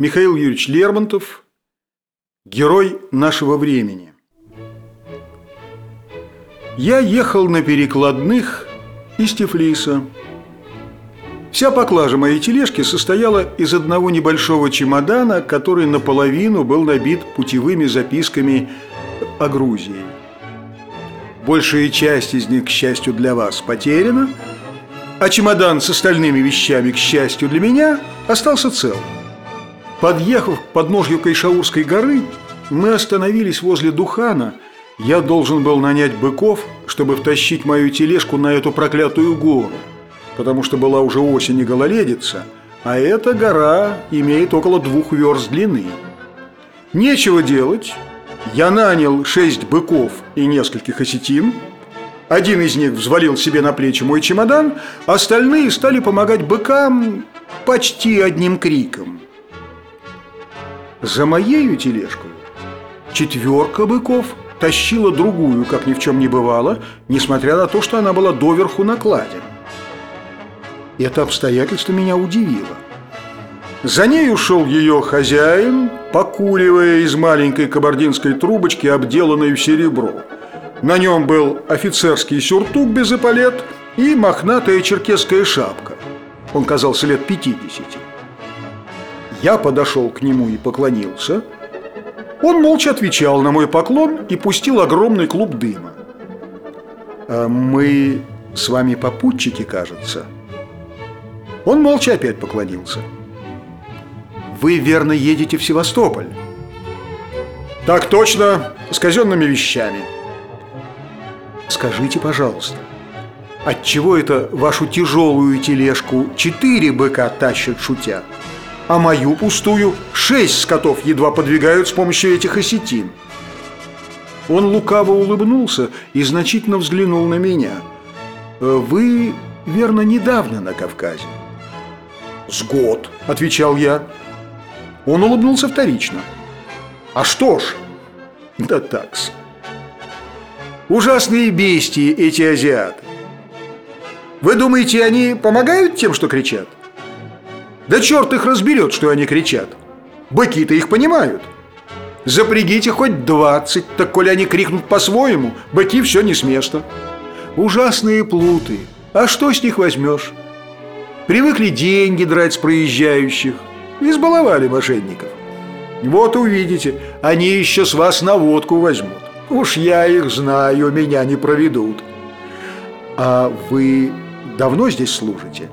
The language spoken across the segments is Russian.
Михаил Юрьевич Лермонтов, герой нашего времени. Я ехал на перекладных из Тифлиса. Вся поклажа моей тележки состояла из одного небольшого чемодана, который наполовину был набит путевыми записками о Грузии. Большая часть из них, к счастью для вас, потеряна, а чемодан с остальными вещами, к счастью для меня, остался цел. Подъехав к подножью Кайшаурской горы, мы остановились возле Духана. Я должен был нанять быков, чтобы втащить мою тележку на эту проклятую гору, потому что была уже осень и гололедица, а эта гора имеет около двух верст длины. Нечего делать. Я нанял шесть быков и нескольких осетин. Один из них взвалил себе на плечи мой чемодан, остальные стали помогать быкам почти одним криком. За моею тележкой четверка быков тащила другую, как ни в чем не бывало, несмотря на то, что она была доверху накладена. Это обстоятельство меня удивило. За ней ушел ее хозяин, покуривая из маленькой кабардинской трубочки, обделанной в серебро. На нем был офицерский сюртук без эполет и мохнатая черкесская шапка. Он казался лет пятидесяти. Я подошел к нему и поклонился. Он молча отвечал на мой поклон и пустил огромный клуб дыма. «А «Мы с вами попутчики, кажется». Он молча опять поклонился. «Вы, верно, едете в Севастополь?» «Так точно, с казенными вещами». «Скажите, пожалуйста, отчего это вашу тяжелую тележку четыре быка тащат шутя?» А мою пустую шесть скотов едва подвигают с помощью этих осетин. Он лукаво улыбнулся и значительно взглянул на меня. «Э, «Вы, верно, недавно на Кавказе?» «С год», — отвечал я. Он улыбнулся вторично. «А что ж?» «Да такс. Ужасные бестии эти азиаты. Вы думаете, они помогают тем, что кричат?» Да черт их разберет, что они кричат. Быки-то их понимают. Запрягите хоть двадцать, так коли они крикнут по-своему, быки все не с места. Ужасные плуты. А что с них возьмешь? Привыкли деньги драть с проезжающих. Избаловали мошенников. Вот увидите, они еще с вас на водку возьмут. Уж я их знаю, меня не проведут. А вы давно здесь служите?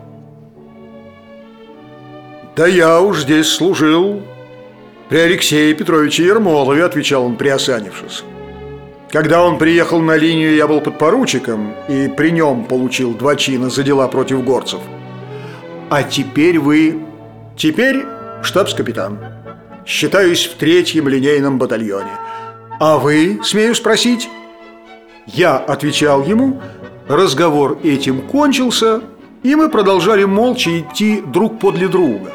«Да я уж здесь служил при Алексее Петровиче Ермолове», отвечал он, приосанившись. Когда он приехал на линию, я был подпоручиком и при нем получил два чина за дела против горцев. А теперь вы... Теперь штабс-капитан. Считаюсь в третьем линейном батальоне. А вы, смею спросить? Я отвечал ему, разговор этим кончился, и мы продолжали молча идти друг подле друга.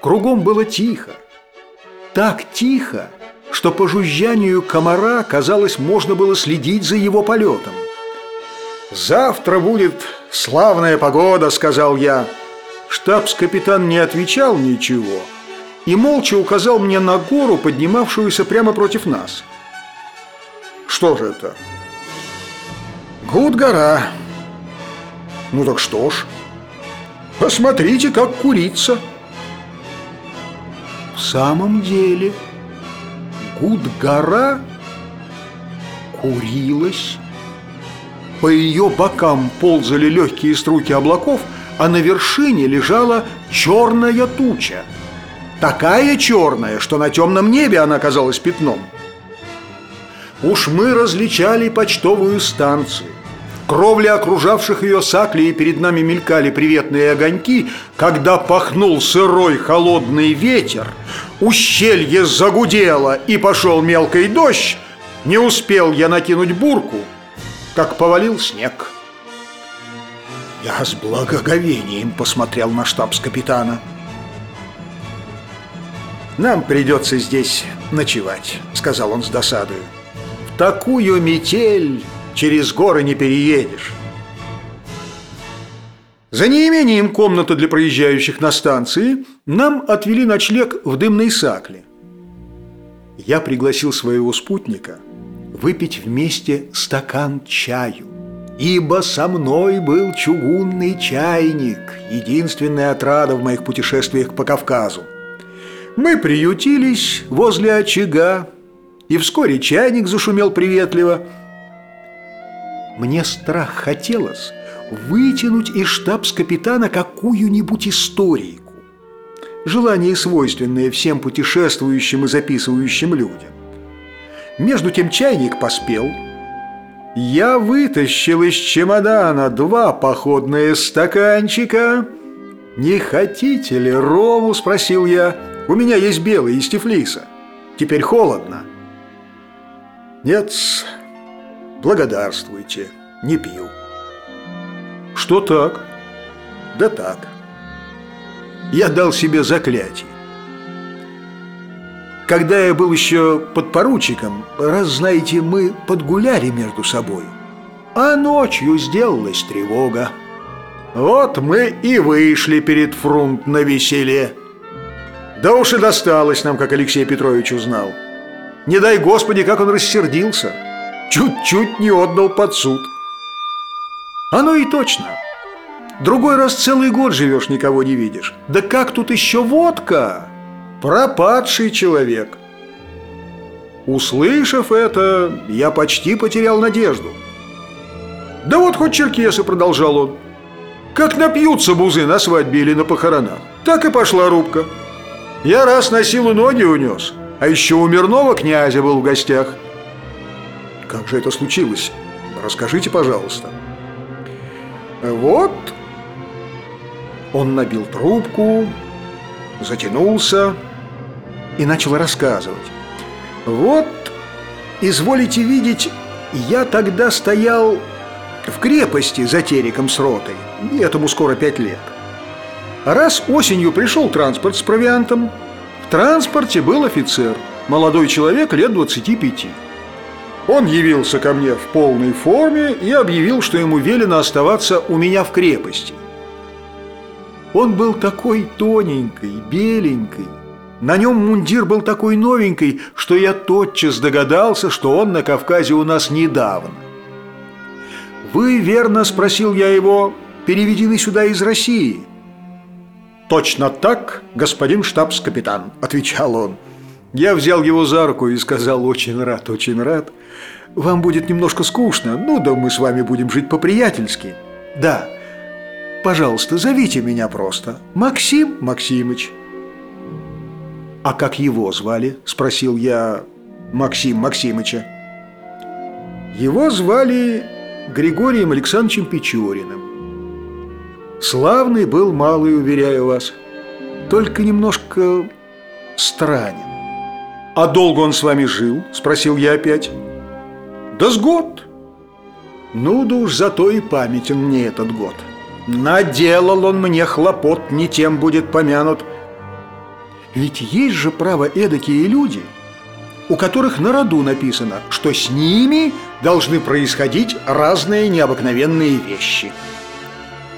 Кругом было тихо. Так тихо, что по жужжанию комара, казалось, можно было следить за его полетом. «Завтра будет славная погода», — сказал я. Штабс-капитан не отвечал ничего и молча указал мне на гору, поднимавшуюся прямо против нас. «Что же это?» «Гуд-гора». «Ну так что ж, посмотрите, как курица». В самом деле, Гуд-гора курилась. По ее бокам ползали легкие струйки облаков, а на вершине лежала черная туча. Такая черная, что на темном небе она казалась пятном. Уж мы различали почтовую станцию. Кровли окружавших ее саклей перед нами мелькали приветные огоньки, когда пахнул сырой холодный ветер, ущелье загудело и пошел мелкий дождь, не успел я накинуть бурку, как повалил снег. Я с благоговением посмотрел на штабс-капитана. «Нам придется здесь ночевать», — сказал он с досадою. «В такую метель...» через горы не переедешь. За неимением комнаты для проезжающих на станции нам отвели ночлег в дымной сакле. Я пригласил своего спутника выпить вместе стакан чаю, ибо со мной был чугунный чайник, единственная отрада в моих путешествиях по Кавказу. Мы приютились возле очага, и вскоре чайник зашумел приветливо. Мне страх хотелось вытянуть из штабс-капитана какую-нибудь историку. Желание, свойственное всем путешествующим и записывающим людям. Между тем чайник поспел. Я вытащил из чемодана два походные стаканчика. «Не хотите ли рому?» – спросил я. «У меня есть белый из Тифлиса. Теперь холодно». «Нет, благодарствуйте, не пью». «Что так?» «Да так. Я дал себе заклятие. Когда я был еще подпоручиком, раз, знаете, мы подгуляли между собой, а ночью сделалась тревога. Вот мы и вышли перед фрунт на веселье. Да уж и досталось нам, как Алексей Петрович узнал. Не дай Господи, как он рассердился. Чуть-чуть не отдал под суд. Оно и точно. Другой раз целый год живешь, никого не видишь. Да как тут еще водка? Пропадший человек. Услышав это, я почти потерял надежду. Да вот хоть черкесы, продолжал он. Как напьются бузы на свадьбе или на похоронах, так и пошла рубка. Я раз на силу ноги унес, а еще у мирного князя был в гостях. Как же это случилось? Расскажите, пожалуйста. Вот он набил трубку, затянулся и начал рассказывать. Вот, изволите видеть, я тогда стоял в крепости за Тереком с ротой, этому скоро пять лет. Раз осенью пришел транспорт с провиантом, в транспорте был офицер, молодой человек лет 25. Он явился ко мне в полной форме и объявил, что ему велено оставаться у меня в крепости. Он был такой тоненький, беленький. На нем мундир был такой новенький, что я тотчас догадался, что он на Кавказе у нас недавно. «Вы, верно, — спросил я его, — переведены сюда из России?» «Точно так, господин штабс-капитан», — отвечал он. Я взял его за руку и сказал «очень рад, очень рад». «Вам будет немножко скучно, ну да мы с вами будем жить по-приятельски». «Да, пожалуйста, зовите меня просто. Максим Максимыч». «А как его звали?» – спросил я Максим Максимыча. Его звали Григорием Александровичем Печориным. Славный был малый, уверяю вас, только немножко странен. «А долго он с вами жил?» – спросил я опять. «Да с год». Ну да уж зато и памятен мне этот год. Наделал он мне хлопот, не тем будет помянут. Ведь есть же право эдакие люди, у которых на роду написано, что с ними должны происходить разные необыкновенные вещи.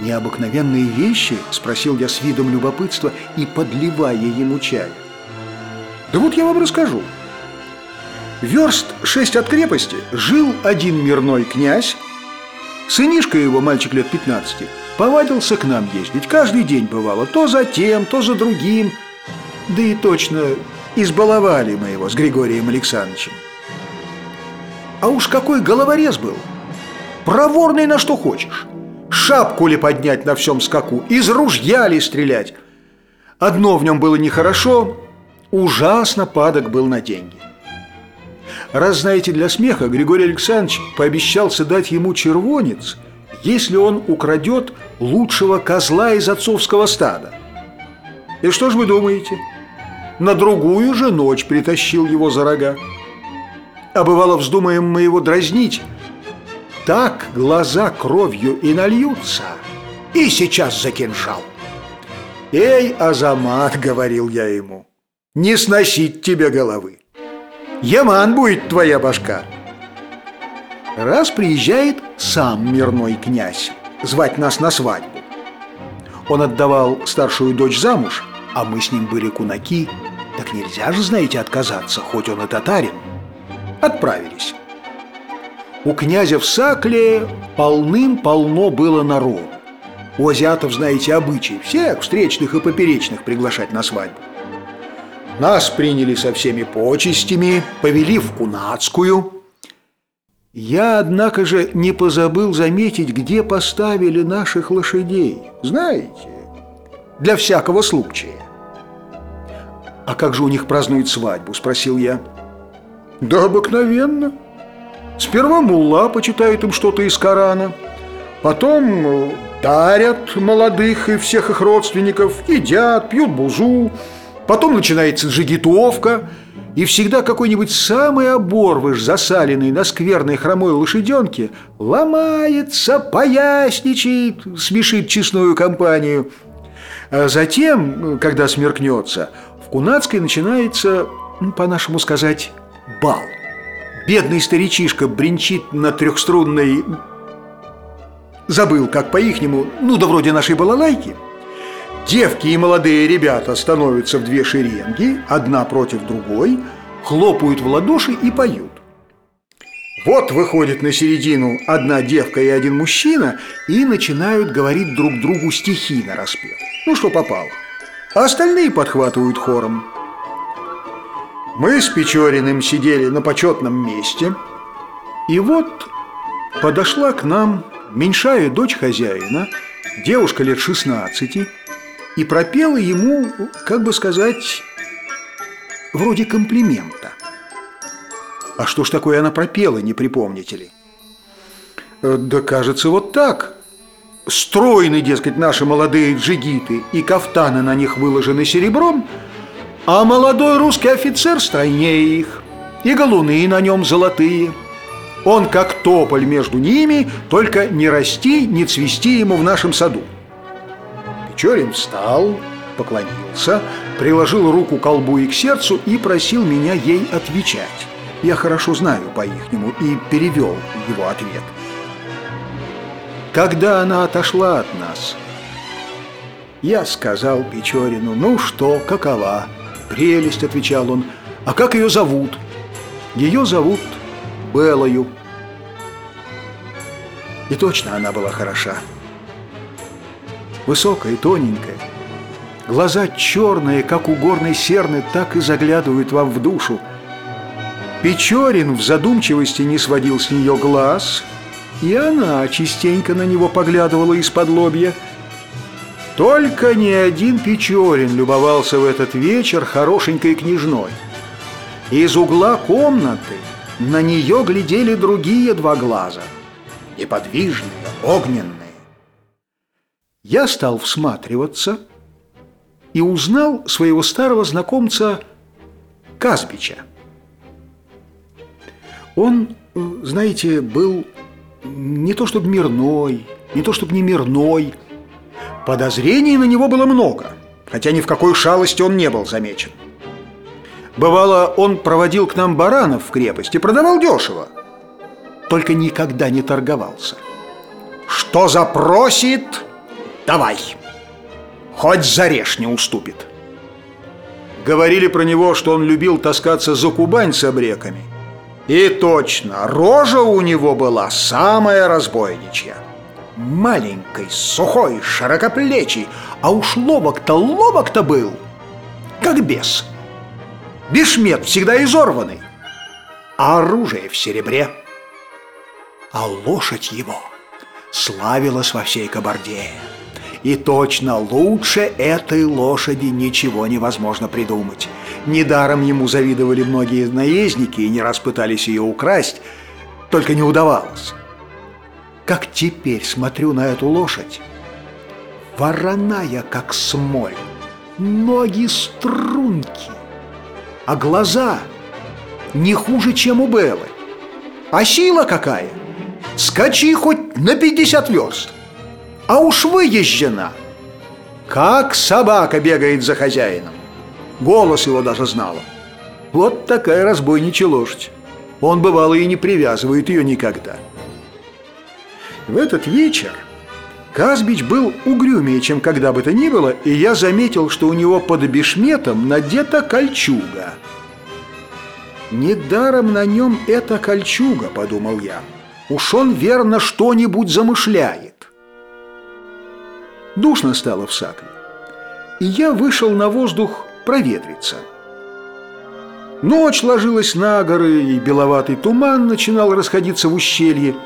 «Необыкновенные вещи?» – спросил я с видом любопытства и подливая ему чай. Да вот я вам расскажу. Верст шесть от крепости жил один мирной князь. Сынишка его, мальчик лет 15, повадился к нам ездить. Каждый день бывало. То за тем, то за другим. Да и точно избаловали мы его с Григорием Александровичем. А уж какой головорез был! Проворный на что хочешь. Шапку ли поднять на всем скаку, из ружья ли стрелять. Одно в нем было нехорошо, ужасно падок был на деньги. Раз знаете, для смеха Григорий Александрович пообещался дать ему червонец, если он украдет лучшего козла из отцовского стада. И что ж вы думаете? На другую же ночь притащил его за рога. А бывало, вздумаем мы его дразнить, так глаза кровью и нальются, и сейчас за кинжал. «Эй, Азамат!» — говорил я ему — не сносить тебе головы. Яман будет твоя башка. Раз приезжает сам мирной князь звать нас на свадьбу. Он отдавал старшую дочь замуж, а мы с ним были кунаки. Так нельзя же, знаете, отказаться, хоть он и татарин. Отправились. У князя в Сакле полным-полно было народ. У азиатов, знаете, обычай всех встречных и поперечных приглашать на свадьбу. Нас приняли со всеми почестями, повели в Кунацкую. Я, однако же, не позабыл заметить, где поставили наших лошадей. Знаете, для всякого случая. «А как же у них празднуют свадьбу?» – спросил я. «Да обыкновенно. Сперва мулла почитает им что-то из Корана, потом дарят молодых и всех их родственников, едят, пьют бузу, потом начинается джигитовка – и всегда какой-нибудь самый оборвыш, засаленный на скверной хромой лошаденке, ломается, поясничает, смешит честную компанию. А затем, когда смеркнется, в Кунацкой начинается, ну, по-нашему сказать, бал. Бедный старичишка бренчит на трехструнной... Забыл, как по-ихнему, ну да вроде нашей балалайки – Девки и молодые ребята становятся в две шеренги, одна против другой, хлопают в ладоши и поют. Вот выходит на середину одна девка и один мужчина и начинают говорить друг другу стихи на распев. Ну, что попало. А остальные подхватывают хором. Мы с Печориным сидели на почетном месте, и вот подошла к нам меньшая дочь хозяина, девушка лет 16, и пропела ему, как бы сказать, вроде комплимента. А что ж такое она пропела, не припомните ли? Э, да кажется, вот так. Стройны, дескать, наши молодые джигиты, и кафтаны на них выложены серебром, а молодой русский офицер стройнее их, и галуны на нем золотые. Он как тополь между ними, только не расти, не цвести ему в нашем саду. Печорин встал, поклонился, приложил руку к колбу и к сердцу и просил меня ей отвечать. Я хорошо знаю по-ихнему и перевел его ответ. Когда она отошла от нас, я сказал Печорину, ну что, какова? Прелесть, отвечал он. А как ее зовут? Ее зовут Белою. И точно она была хороша высокая тоненькая. Глаза черные, как у горной серны, так и заглядывают вам в душу. Печорин в задумчивости не сводил с нее глаз, и она частенько на него поглядывала из-под лобья. Только ни один Печорин любовался в этот вечер хорошенькой княжной. Из угла комнаты на нее глядели другие два глаза, неподвижные, огненные. Я стал всматриваться и узнал своего старого знакомца Казбича. Он, знаете, был не то чтобы мирной, не то чтобы не мирной. Подозрений на него было много, хотя ни в какой шалости он не был замечен. Бывало, он проводил к нам баранов в крепости, продавал дешево, только никогда не торговался. Что запросит, Давай. Хоть зарежь не уступит. Говорили про него, что он любил таскаться за Кубань с обреками. И точно, рожа у него была самая разбойничья. Маленький, сухой, широкоплечий, а уж лобок-то лобок-то был, как бес. Бешмет всегда изорванный, а оружие в серебре. А лошадь его славилась во всей Кабарде. И точно лучше этой лошади ничего невозможно придумать. Недаром ему завидовали многие наездники и не раз пытались ее украсть, только не удавалось. Как теперь смотрю на эту лошадь, вороная, как смоль, ноги струнки, а глаза не хуже, чем у Беллы. А сила какая? Скачи хоть на 50 верст а уж выезжена. Как собака бегает за хозяином. Голос его даже знала. Вот такая разбойничья лошадь. Он, бывало, и не привязывает ее никогда. В этот вечер Казбич был угрюмее, чем когда бы то ни было, и я заметил, что у него под бешметом надета кольчуга. «Недаром на нем эта кольчуга», — подумал я. «Уж он верно что-нибудь замышляет». Душно стало в сакле, и я вышел на воздух проветриться. Ночь ложилась на горы, и беловатый туман начинал расходиться в ущелье.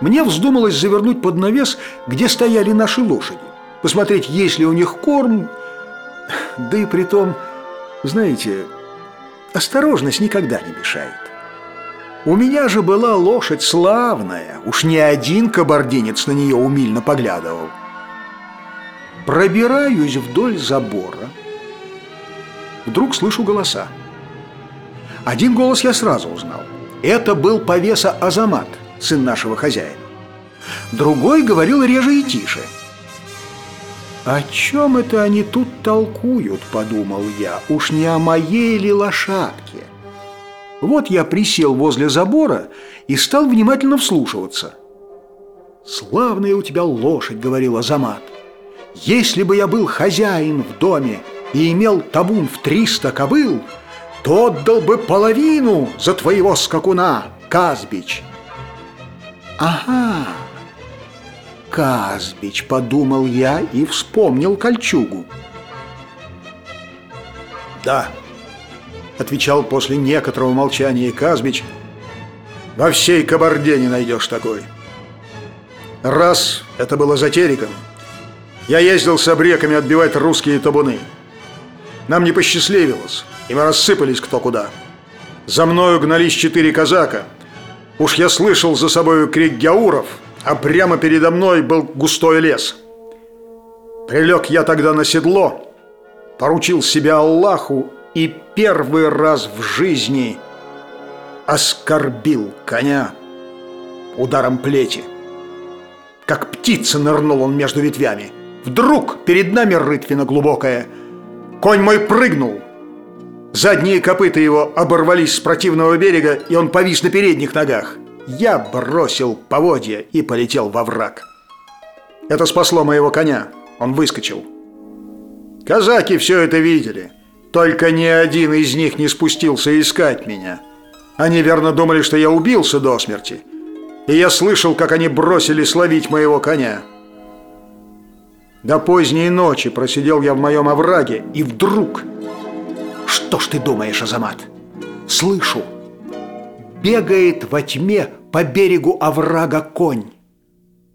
Мне вздумалось завернуть под навес, где стояли наши лошади, посмотреть, есть ли у них корм, да и при том, знаете, осторожность никогда не мешает. У меня же была лошадь славная, уж не один кабардинец на нее умильно поглядывал. Пробираюсь вдоль забора, Вдруг слышу голоса. Один голос я сразу узнал. Это был повеса Азамат, сын нашего хозяина. Другой говорил реже и тише. «О чем это они тут толкуют?» – подумал я. «Уж не о моей ли лошадке?» Вот я присел возле забора и стал внимательно вслушиваться. «Славная у тебя лошадь», — говорил Азамат. «Если бы я был хозяин в доме, и имел табун в триста кобыл, то отдал бы половину за твоего скакуна, Казбич. Ага, Казбич, подумал я и вспомнил кольчугу. Да, отвечал после некоторого молчания Казбич, во всей Кабарде не найдешь такой. Раз это было за Тереком, я ездил с обреками отбивать русские табуны. Нам не посчастливилось, и мы рассыпались кто куда. За мною гнались четыре казака. Уж я слышал за собою крик гяуров, а прямо передо мной был густой лес. Прилег я тогда на седло, поручил себя Аллаху и первый раз в жизни оскорбил коня ударом плети. Как птица нырнул он между ветвями. Вдруг перед нами рытвина глубокая – Конь мой прыгнул. Задние копыта его оборвались с противного берега, и он повис на передних ногах. Я бросил поводья и полетел во враг. Это спасло моего коня. Он выскочил. Казаки все это видели. Только ни один из них не спустился искать меня. Они верно думали, что я убился до смерти. И я слышал, как они бросили словить моего коня. До поздней ночи просидел я в моем овраге, и вдруг... Что ж ты думаешь, Азамат? Слышу. Бегает во тьме по берегу оврага конь.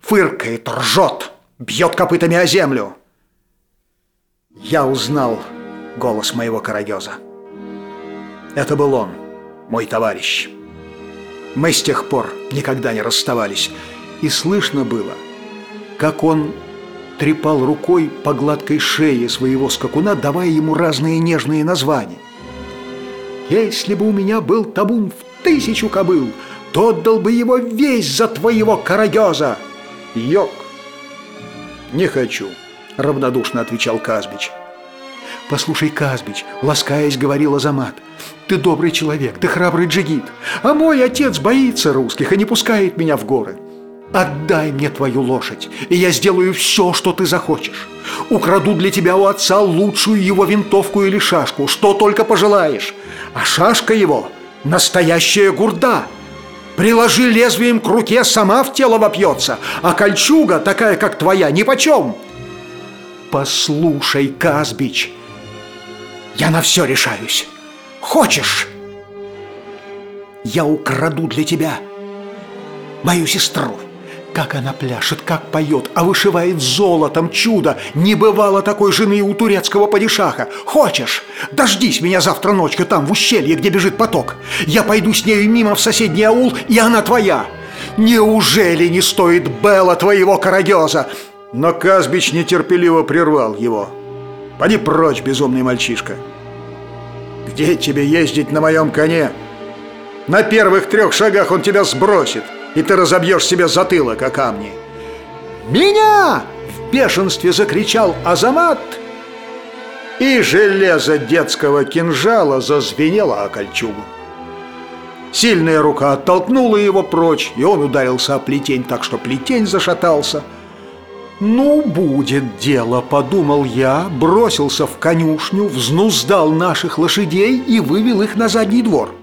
Фыркает, ржет, бьет копытами о землю. Я узнал голос моего карагеза. Это был он, мой товарищ. Мы с тех пор никогда не расставались, и слышно было, как он трепал рукой по гладкой шее своего скакуна, давая ему разные нежные названия. «Если бы у меня был табун в тысячу кобыл, то отдал бы его весь за твоего карагеза!» «Йок!» «Не хочу», — равнодушно отвечал Казбич. «Послушай, Казбич», — ласкаясь, говорил Азамат, «ты добрый человек, ты храбрый джигит, а мой отец боится русских и не пускает меня в горы. Отдай мне твою лошадь, и я сделаю все, что ты захочешь. Украду для тебя у отца лучшую его винтовку или шашку, что только пожелаешь. А шашка его – настоящая гурда. Приложи лезвием к руке, сама в тело вопьется, а кольчуга, такая как твоя, нипочем. Послушай, Казбич, я на все решаюсь. Хочешь? Я украду для тебя мою сестру. Как она пляшет, как поет, а вышивает золотом чудо. Не бывало такой жены у турецкого падишаха. Хочешь? Дождись меня завтра ночью там, в ущелье, где бежит поток. Я пойду с нею мимо в соседний аул, и она твоя. Неужели не стоит Белла твоего карагеза? Но Казбич нетерпеливо прервал его. Поди прочь, безумный мальчишка. Где тебе ездить на моем коне? На первых трех шагах он тебя сбросит и ты разобьешь себе затылок о камни. «Меня!» – в бешенстве закричал Азамат, и железо детского кинжала зазвенело о кольчугу. Сильная рука оттолкнула его прочь, и он ударился о плетень так, что плетень зашатался. «Ну, будет дело», — подумал я, бросился в конюшню, взнуздал наших лошадей и вывел их на задний двор.